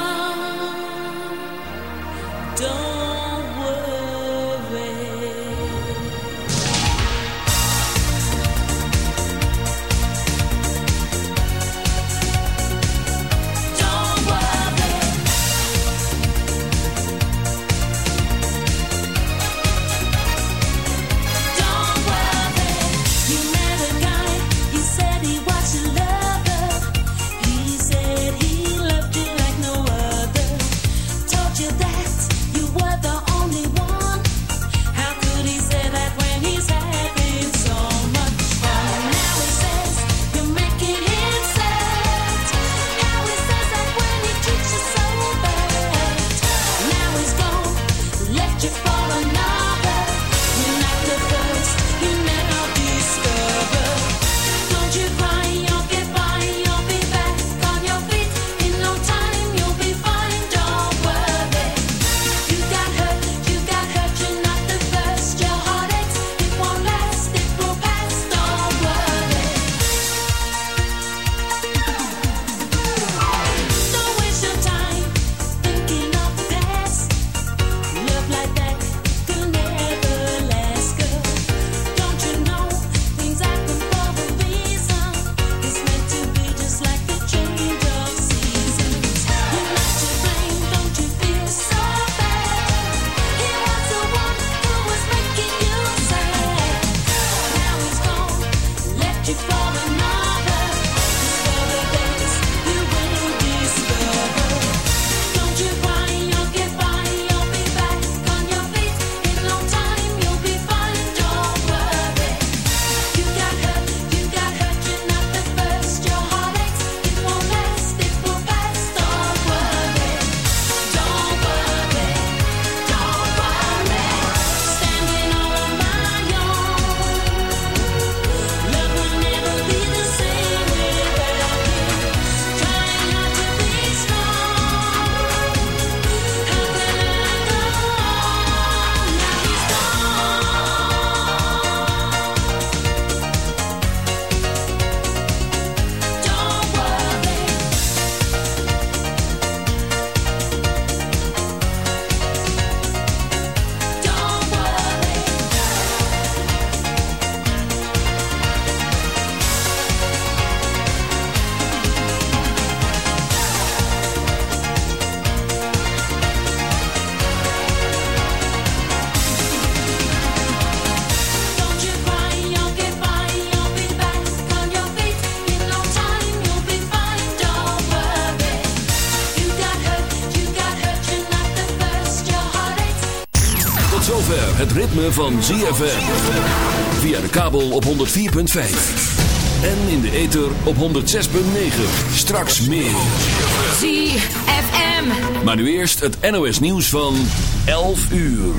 time. Van ZFM. Via de kabel op 104.5. En in de ether op 106.9. Straks meer. ZFM. Maar nu eerst het NOS nieuws van 11 uur.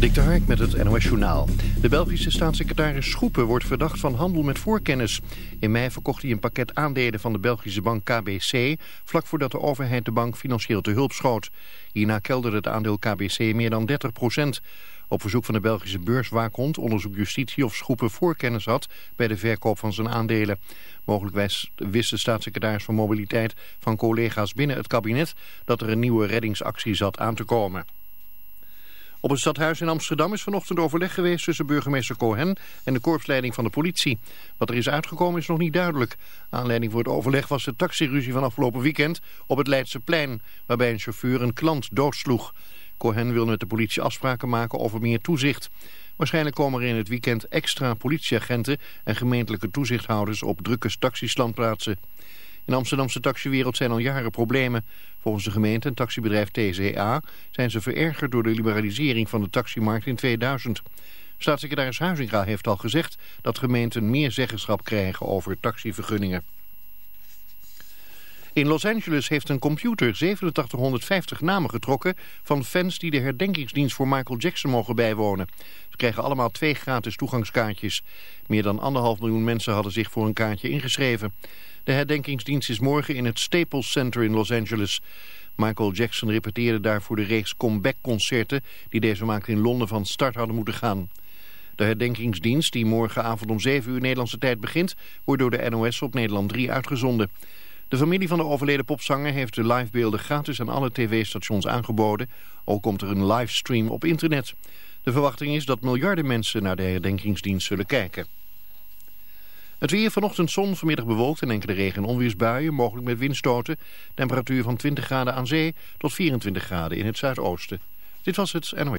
Dik de Hark met het NOS Journaal. De Belgische staatssecretaris Schoepen wordt verdacht van handel met voorkennis. In mei verkocht hij een pakket aandelen van de Belgische bank KBC... vlak voordat de overheid de bank financieel te hulp schoot. Hierna kelderde het aandeel KBC meer dan 30 procent. Op verzoek van de Belgische beurswaakhond onderzoekt justitie of Schoepen voorkennis had bij de verkoop van zijn aandelen. Mogelijk wist de staatssecretaris van Mobiliteit van collega's binnen het kabinet dat er een nieuwe reddingsactie zat aan te komen. Op het stadhuis in Amsterdam is vanochtend overleg geweest tussen burgemeester Cohen en de korpsleiding van de politie. Wat er is uitgekomen is nog niet duidelijk. Aanleiding voor het overleg was de taxiruzie van afgelopen weekend op het Leidseplein, waarbij een chauffeur een klant doodsloeg. Cohen wil met de politie afspraken maken over meer toezicht. Waarschijnlijk komen er in het weekend extra politieagenten en gemeentelijke toezichthouders op drukke taxistandplaatsen. In de Amsterdamse taxiwereld zijn al jaren problemen. Volgens de gemeente en taxibedrijf TCA zijn ze verergerd door de liberalisering van de taximarkt in 2000. Staatssecretaris Huizinga heeft al gezegd dat gemeenten meer zeggenschap krijgen over taxivergunningen. In Los Angeles heeft een computer 8750 namen getrokken van fans die de herdenkingsdienst voor Michael Jackson mogen bijwonen. Ze krijgen allemaal twee gratis toegangskaartjes. Meer dan anderhalf miljoen mensen hadden zich voor een kaartje ingeschreven. De herdenkingsdienst is morgen in het Staples Center in Los Angeles. Michael Jackson repeteerde daar voor de reeks comeback-concerten die deze maand in Londen van start hadden moeten gaan. De herdenkingsdienst, die morgenavond om 7 uur Nederlandse tijd begint, wordt door de NOS op Nederland 3 uitgezonden. De familie van de overleden popzanger heeft de livebeelden gratis aan alle tv-stations aangeboden. Ook komt er een livestream op internet. De verwachting is dat miljarden mensen naar de herdenkingsdienst zullen kijken. Het weer vanochtend zon, vanmiddag bewolkt en enkele regen- en onweersbuien, mogelijk met windstoten. Temperatuur van 20 graden aan zee tot 24 graden in het zuidoosten. Dit was het NOS.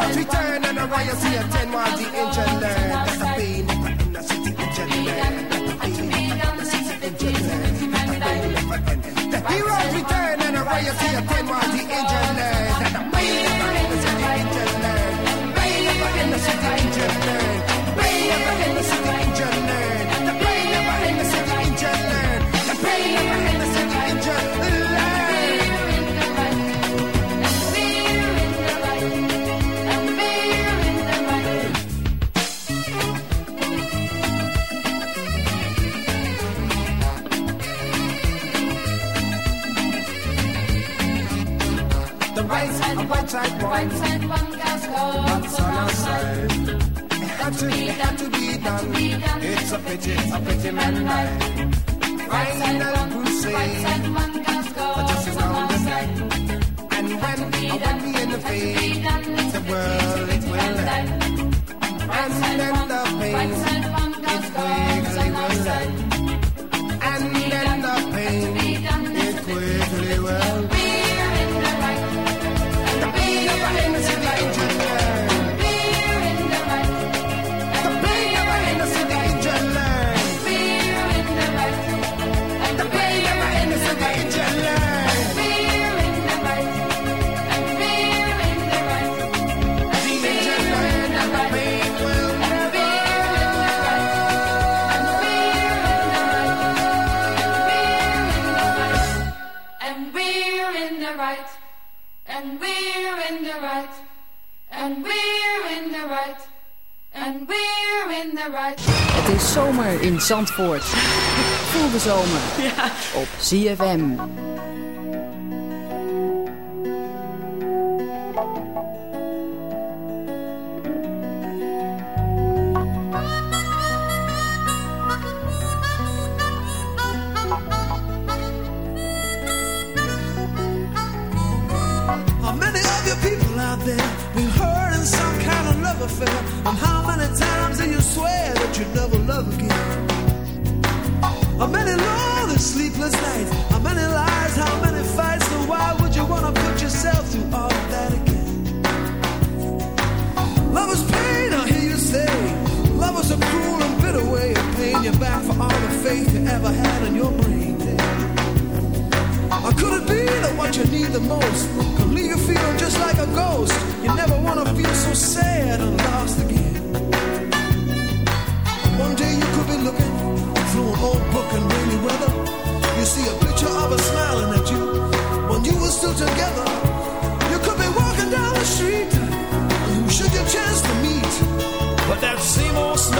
Just return and arrive, see a 10 while the engine learn. That's a pain never in the city engine learn. The heroes return and arrive, see a 10 while the engine learn. That's a pain never in the city engine learn. Pain never in the city engine learn. tight one. One tight one gas That's on our side. It had to, be, had to be done. It's a pity, a pity man life. Find a crusade. One gas Just on the side. And when, when we in the face, the world it will end. And then the pain, it wiggly will side. Zomer in Zandvoort. Voel zomer ja. op ZFM. that same old smile.